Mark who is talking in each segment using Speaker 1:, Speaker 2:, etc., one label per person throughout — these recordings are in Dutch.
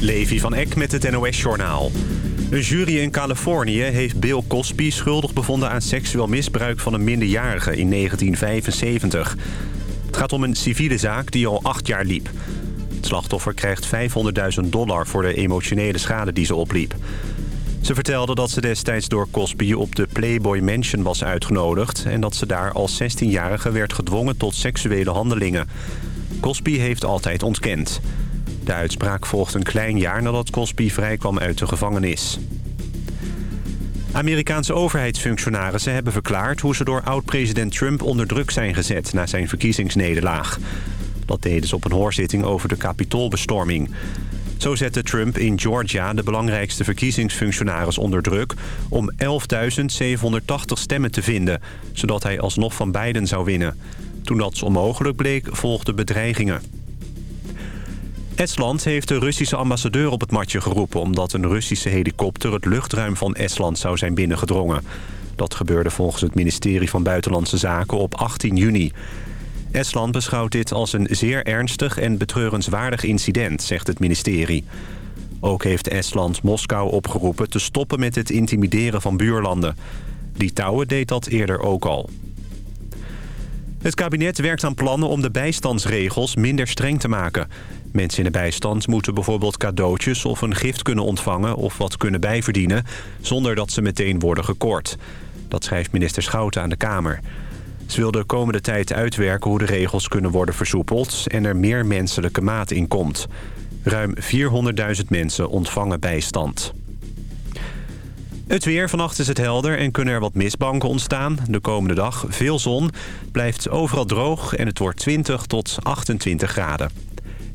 Speaker 1: Levi van Eck met het NOS-journaal. Een jury in Californië heeft Bill Cosby schuldig bevonden aan seksueel misbruik van een minderjarige in 1975. Het gaat om een civiele zaak die al acht jaar liep. Het slachtoffer krijgt 500.000 dollar voor de emotionele schade die ze opliep. Ze vertelde dat ze destijds door Cosby op de Playboy Mansion was uitgenodigd... en dat ze daar als 16-jarige werd gedwongen tot seksuele handelingen. Cosby heeft altijd ontkend. De uitspraak volgt een klein jaar nadat Cosby vrijkwam uit de gevangenis. Amerikaanse overheidsfunctionarissen hebben verklaard... hoe ze door oud-president Trump onder druk zijn gezet na zijn verkiezingsnederlaag. Dat deden ze op een hoorzitting over de kapitoolbestorming. Zo zette Trump in Georgia de belangrijkste verkiezingsfunctionaris onder druk... om 11.780 stemmen te vinden, zodat hij alsnog van Biden zou winnen. Toen dat onmogelijk bleek, volgden bedreigingen. Estland heeft de Russische ambassadeur op het matje geroepen... omdat een Russische helikopter het luchtruim van Estland zou zijn binnengedrongen. Dat gebeurde volgens het ministerie van Buitenlandse Zaken op 18 juni. Estland beschouwt dit als een zeer ernstig en betreurenswaardig incident, zegt het ministerie. Ook heeft Estland Moskou opgeroepen te stoppen met het intimideren van buurlanden. Litouwen deed dat eerder ook al. Het kabinet werkt aan plannen om de bijstandsregels minder streng te maken. Mensen in de bijstand moeten bijvoorbeeld cadeautjes of een gift kunnen ontvangen... of wat kunnen bijverdienen, zonder dat ze meteen worden gekort. Dat schrijft minister Schouten aan de Kamer. Ze wil de komende tijd uitwerken hoe de regels kunnen worden versoepeld... en er meer menselijke maat in komt. Ruim 400.000 mensen ontvangen bijstand. Het weer. Vannacht is het helder en kunnen er wat mistbanken ontstaan. De komende dag veel zon. Blijft overal droog en het wordt 20 tot 28 graden.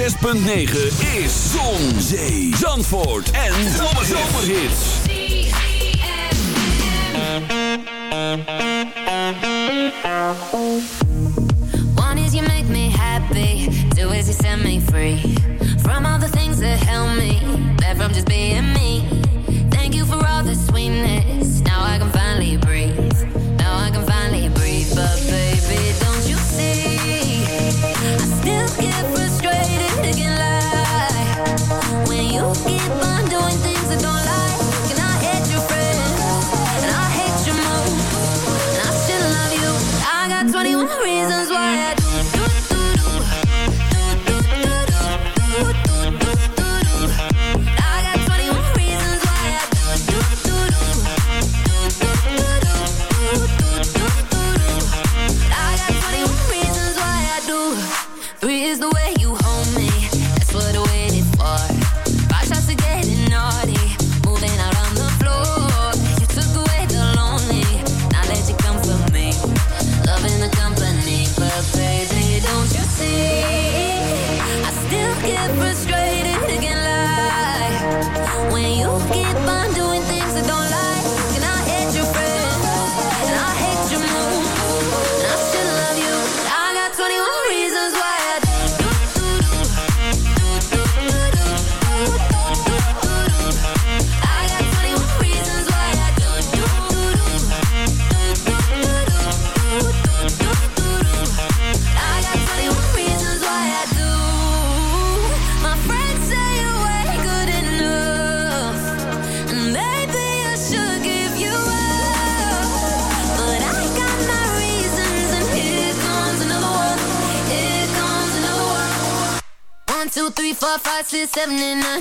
Speaker 2: 106.9 is Zon, Zee,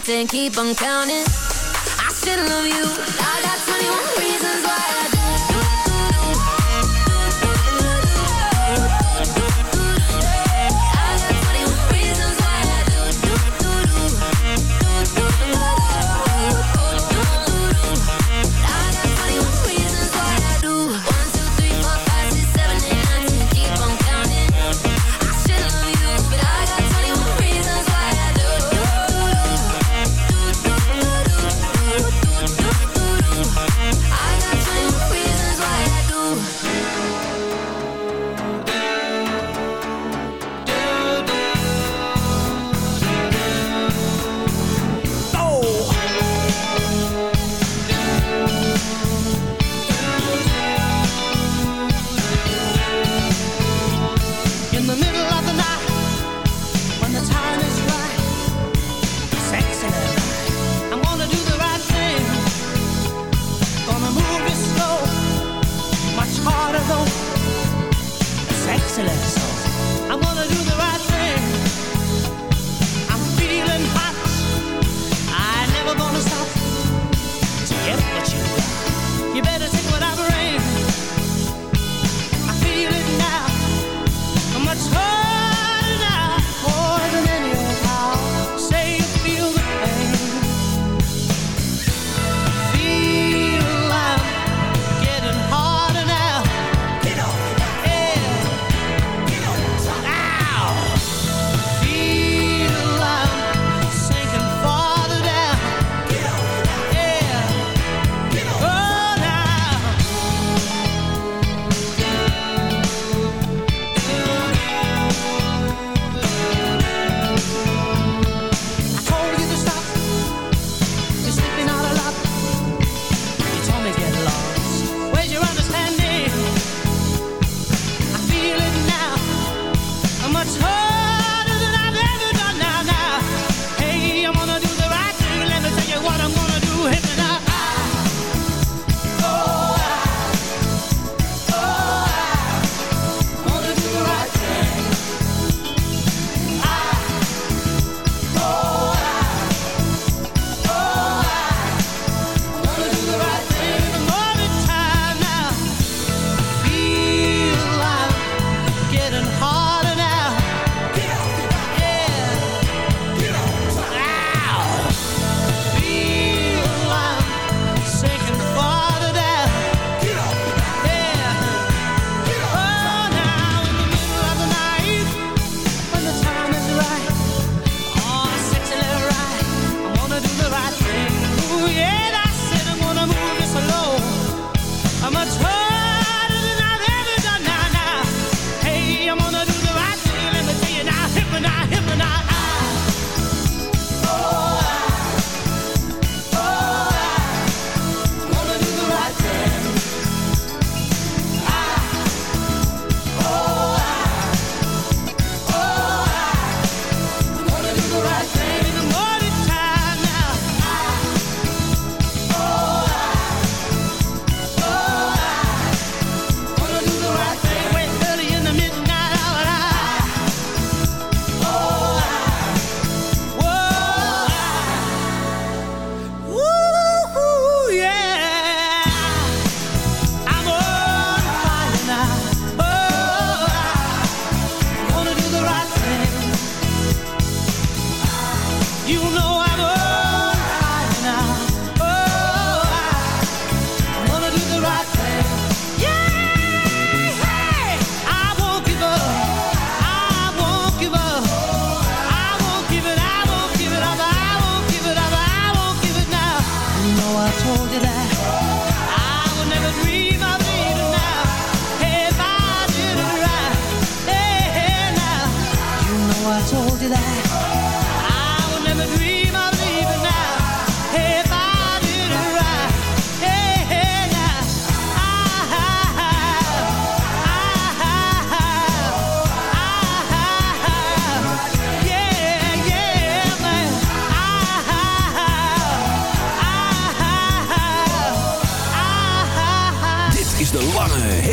Speaker 3: and
Speaker 4: keep on counting.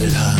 Speaker 5: started high.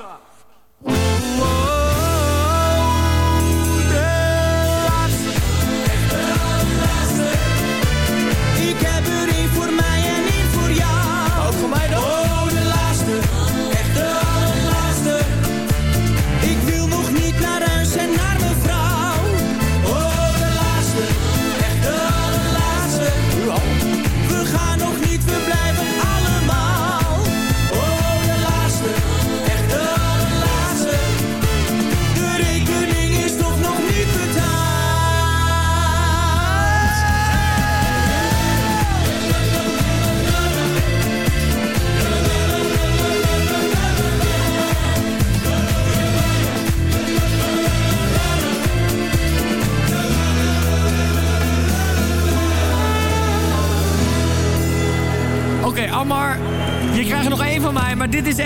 Speaker 6: Gaan nog niet,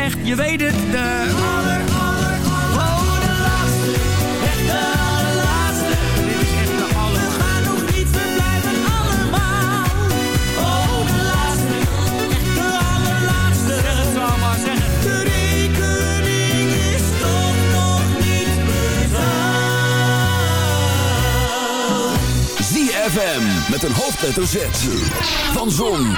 Speaker 6: echt,
Speaker 7: je weet het, de... Dit is echt de aller...
Speaker 6: We gaan nog niet, we blijven allemaal. Oh, de laatste, echt de allerlaatste.
Speaker 7: Zeg het Ammar, zeg het.
Speaker 6: De rekening is toch nog niet betaald.
Speaker 8: ZFM met een hoofdletter Z. Van Zon,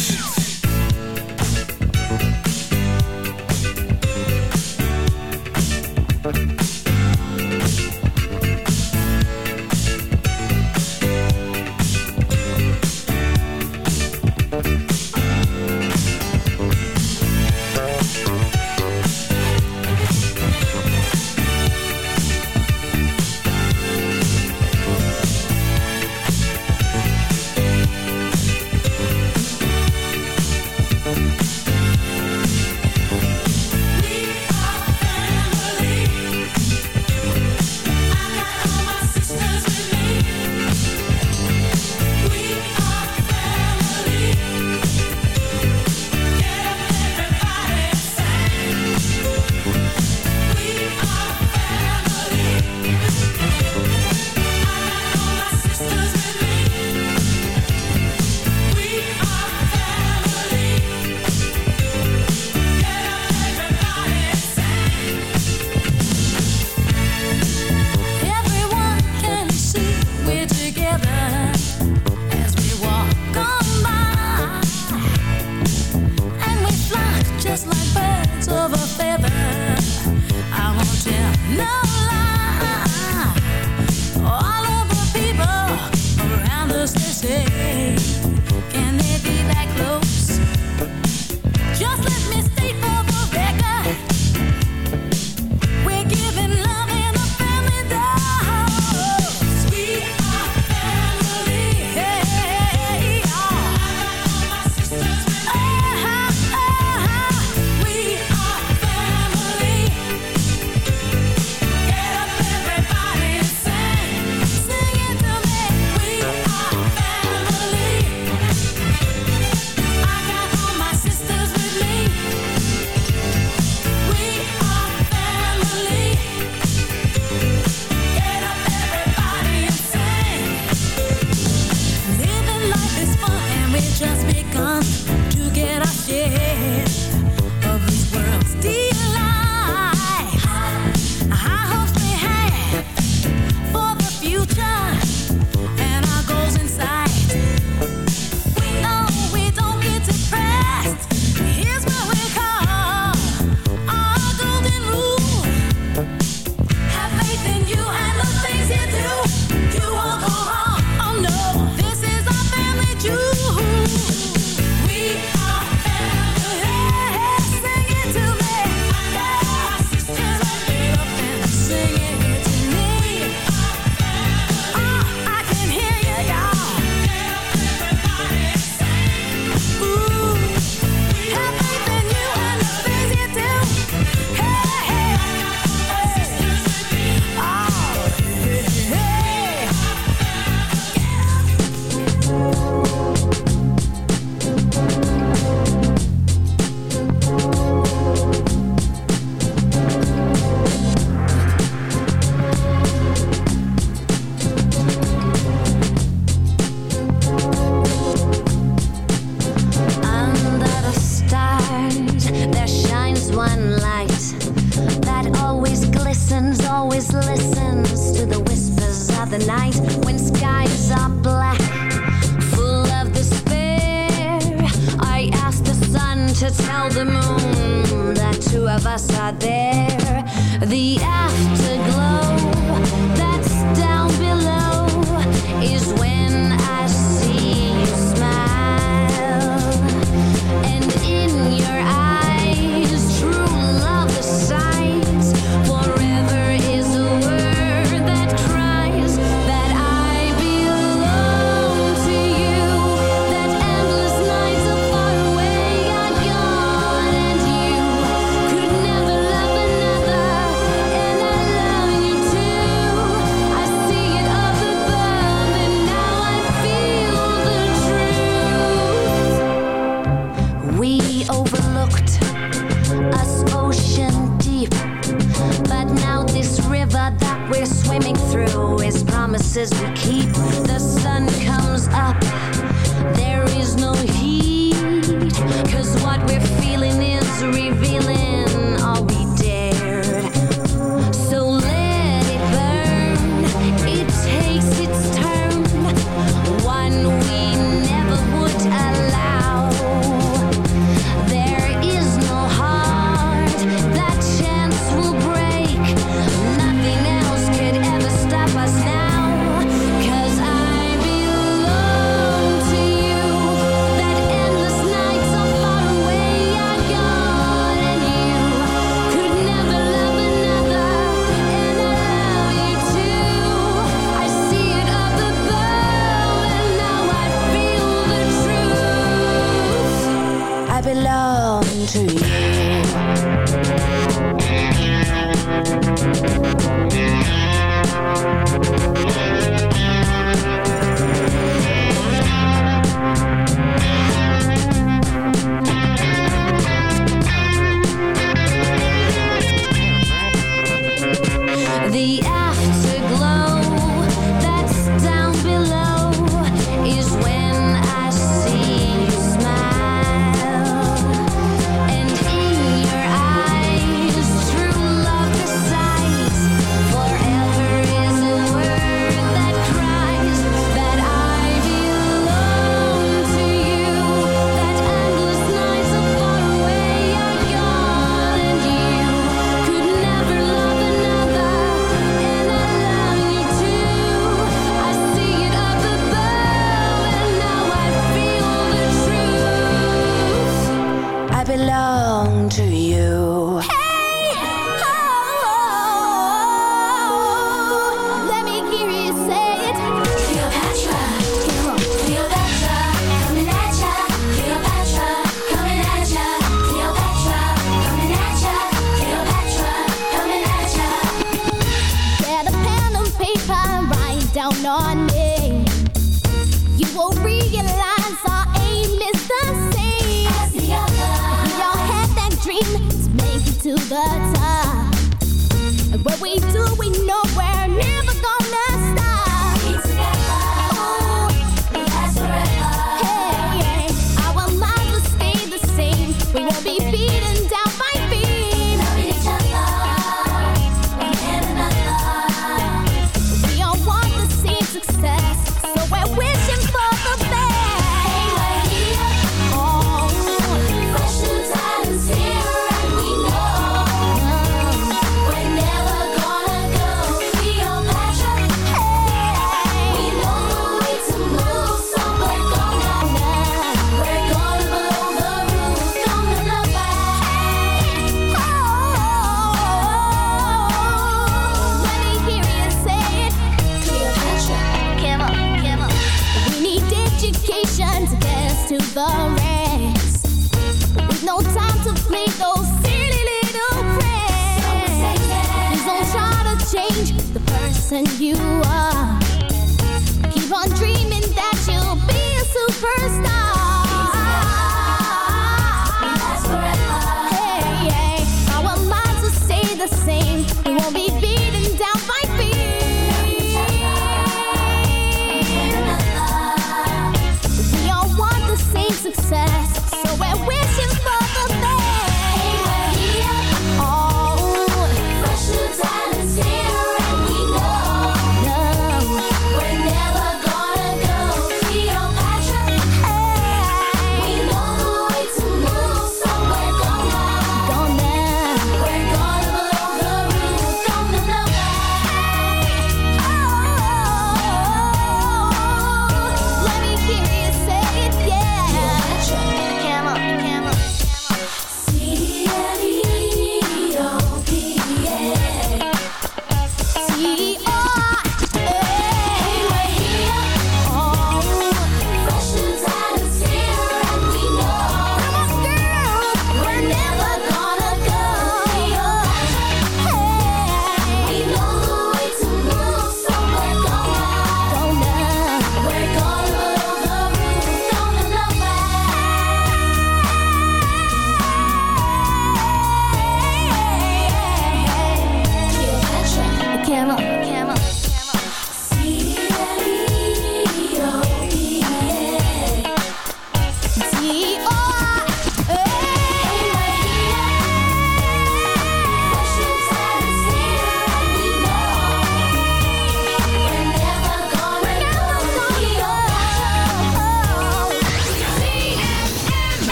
Speaker 2: Is promises we keep.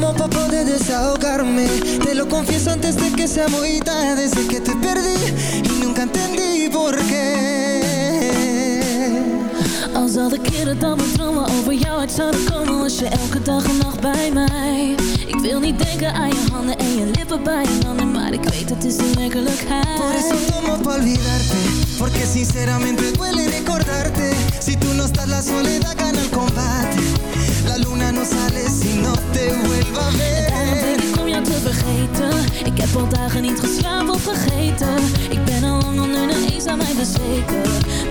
Speaker 9: De desahogarme. Te lo confieso antes de que sea muy tarde. Desde que te perdí y nunca entendí por qué.
Speaker 10: Als al de keren dat mijn dromen over jou uit zouden komen Was je elke dag en nacht bij mij Ik wil niet denken aan je handen en je lippen bij je handen Maar ik weet het is de werkelijkheid
Speaker 9: Por eso tomo pa olvidarte. Porque sinceramente duele recordarte. Si tú no estás, la soledad gana el combate. Luna no sale si no te vuelva a
Speaker 10: Daarom
Speaker 9: ver.
Speaker 10: denk ik om jou te vergeten. Ik heb al dagen niet geslapen of vergeten. Ik ben al lang onder de eens aan mij bezweken.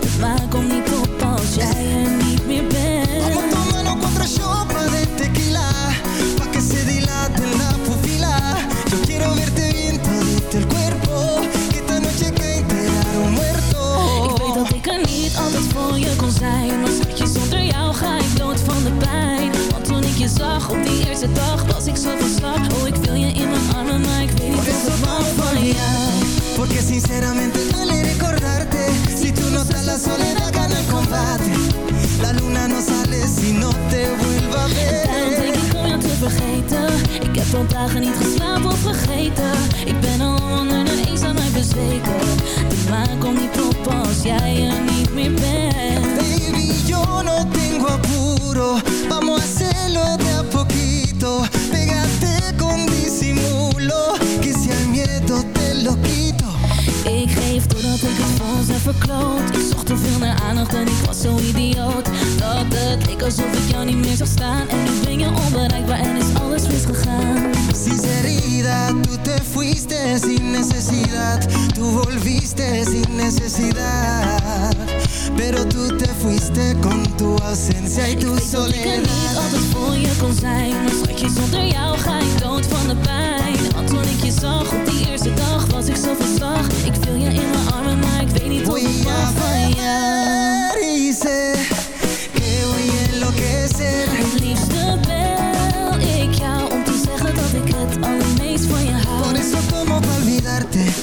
Speaker 10: De maan komt niet op als jij er niet meer bent.
Speaker 9: Vamos tomando cuatro shots de tequila
Speaker 10: zag op die eerste dag Was ik zo van slag. Oh, ik wil je in mijn armen Maar ik weet niet wou
Speaker 9: tomo pa
Speaker 10: van jou.
Speaker 9: Porque sinceramente duele recordarte. Si tú no estás la soledad gana el combate. La luna no sale si no te vuelva a
Speaker 10: Daarom denk
Speaker 9: ver
Speaker 10: ik om jou te vergeten. Ik heb al dagen niet geslapen of vergeten. Ik ben al onder de eens aan mij bezweken. De maan komt niet op als jij er niet meer bent.
Speaker 9: Baby, yo no tengo apuro. Vamos a de a poquito. Pégate con disimulo Que si al miedo te lo quito.
Speaker 10: Ik geef doordat ik het voor ons heb verkloot. Ik zocht te veel naar aandacht en ik was zo idioot. Dat het leek alsof ik jou niet meer zag staan. En nu ben je onbereikbaar en is alles misgegaan.
Speaker 9: Sinceridad, tú te fuiste sin necesidad. Tú volviste sin necesidad. Pero tú te fuiste con tu ausencia y tu
Speaker 10: Ik weet dat ik er niet
Speaker 9: soledad.
Speaker 10: altijd voor je kon zijn. Maar schatje, zonder jou ga ik dood van de pijn. Want toen ik je zag op die eerste dag Was ik zo van slag Ik viel je in mijn armen, maar ik weet niet
Speaker 9: Voy
Speaker 10: ik mag van jou
Speaker 9: sé que voy a enloquecer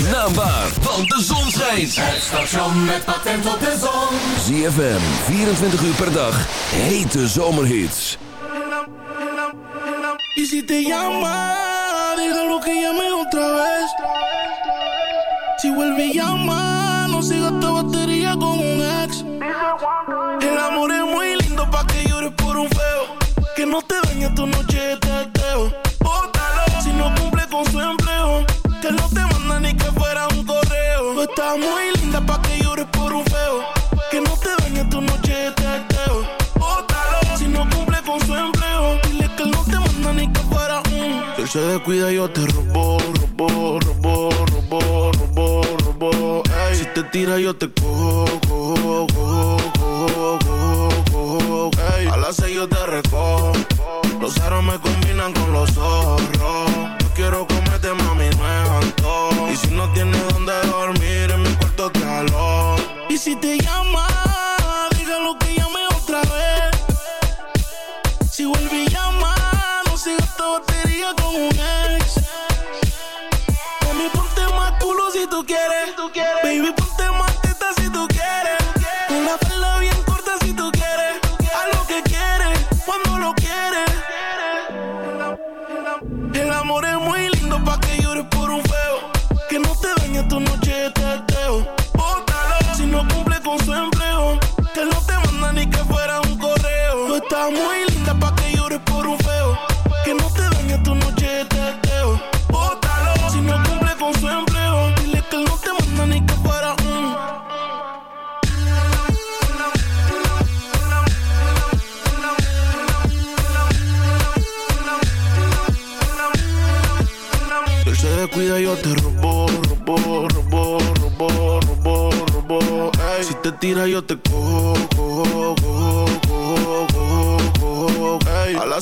Speaker 5: zijn naam waar, want de zon schijnt.
Speaker 6: Het station met patent op de zon.
Speaker 5: ZFM, 24 uur per dag, hete zomerhits.
Speaker 11: Y si te llama, déjalo que llame otra vez. Si vuelve y llama, no siga esta batería con un ex. El amor es muy lindo pa' que llores por un feo. Que no te dañe tu noche Muy linda pa' que llores por un feo. Que no te dañe tu noche de teteo. Bótalo si no cumple con su empleo. Dile que él no te manda ni que fuera un. Si él se descuida, yo te robo, robo, robo, robo, robo, robo. Si te tira, yo te cojo, cojo, cojo, cojo, cojo, cojo. A las seis yo te recojo. Los aros me combinan con los ojos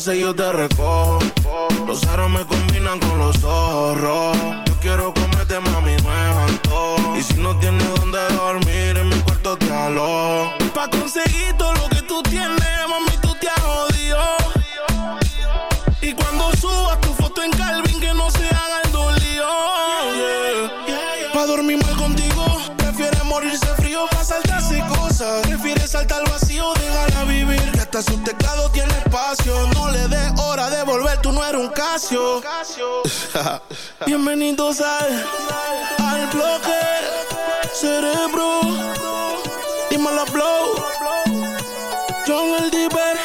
Speaker 11: Seis yo te recojo. Los aros me combinan con los zorros. Yo quiero comerte, mami, es antojo. Y si no tienes donde dormir, en mi cuarto te alojo. Pa' conseguir todo lo que tú tienes, mami, tú te has jodido. Y cuando subas tu foto en Calvin, que no se haga el dolido. Pa' dormir mal contigo, prefieres morirse frío pa' saltarse cosas. Prefieres saltar al vacío, déjala vivir. Que hasta su teclado de volver, tú no eres un Casio. Bienvenidos al, al bloque cerebro. Dímelo, blow. John el Diver,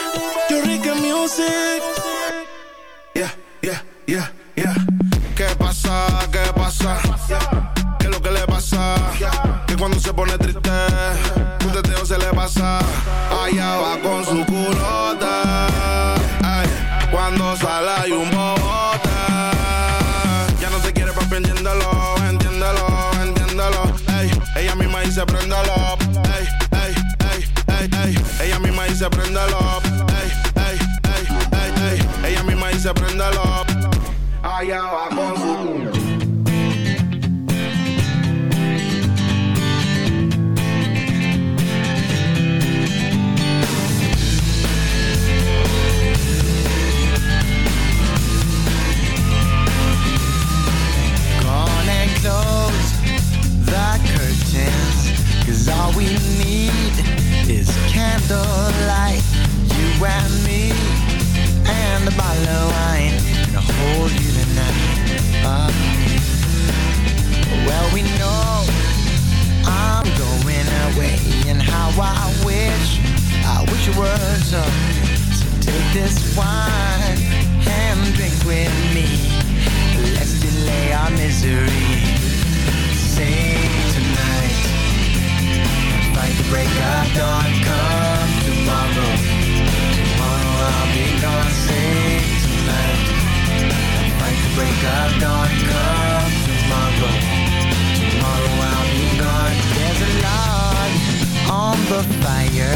Speaker 11: yo Ricky Music. Yeah, yeah, yeah, yeah. ¿Qué pasa? ¿Qué pasa? ¿Qué es lo que le pasa? Que cuando se pone triste, un teteo se le pasa. Allá va con su culota.
Speaker 12: fire. I'm Wish it were so. Take this wine and drink with me. Let's delay our misery. Sing tonight. Fight the break of dawn. Come tomorrow. Tomorrow I'll be gone. Sing tonight. Fight the break of dawn. Come tomorrow. Tomorrow I'll be gone. There's a log on the fire,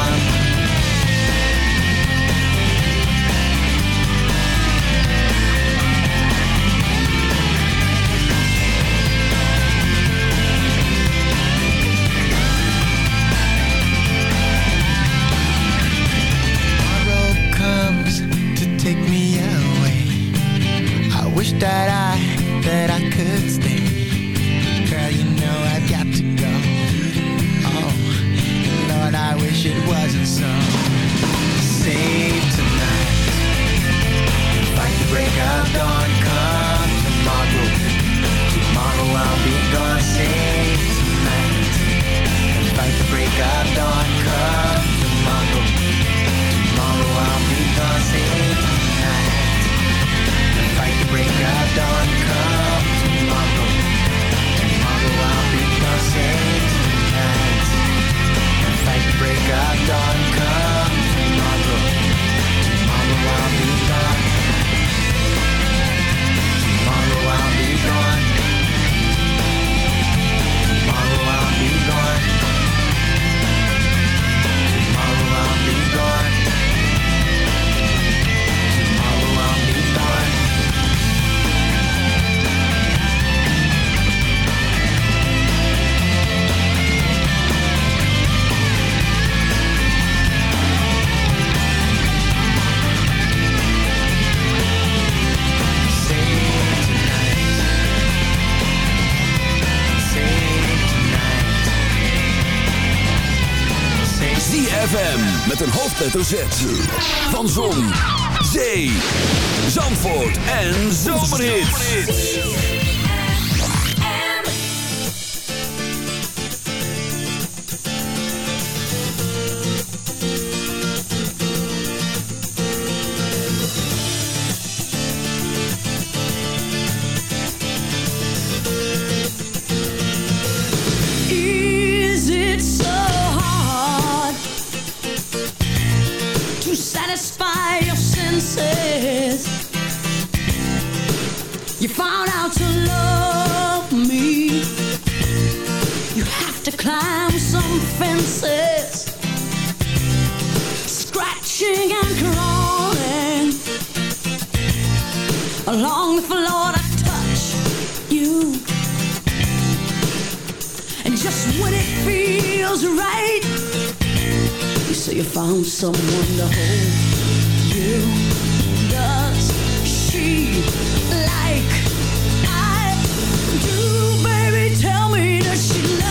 Speaker 12: Take me away. I wish that I, that I could stay. Girl, you know I've got to go. Oh, Lord, I wish it was
Speaker 8: met hoofdletter Z. Van Zon,
Speaker 13: to climb some fences, scratching and crawling along the floor to touch you. And just when it feels right, you say you found someone to hold you. Does she like I do, baby? Tell me, does she love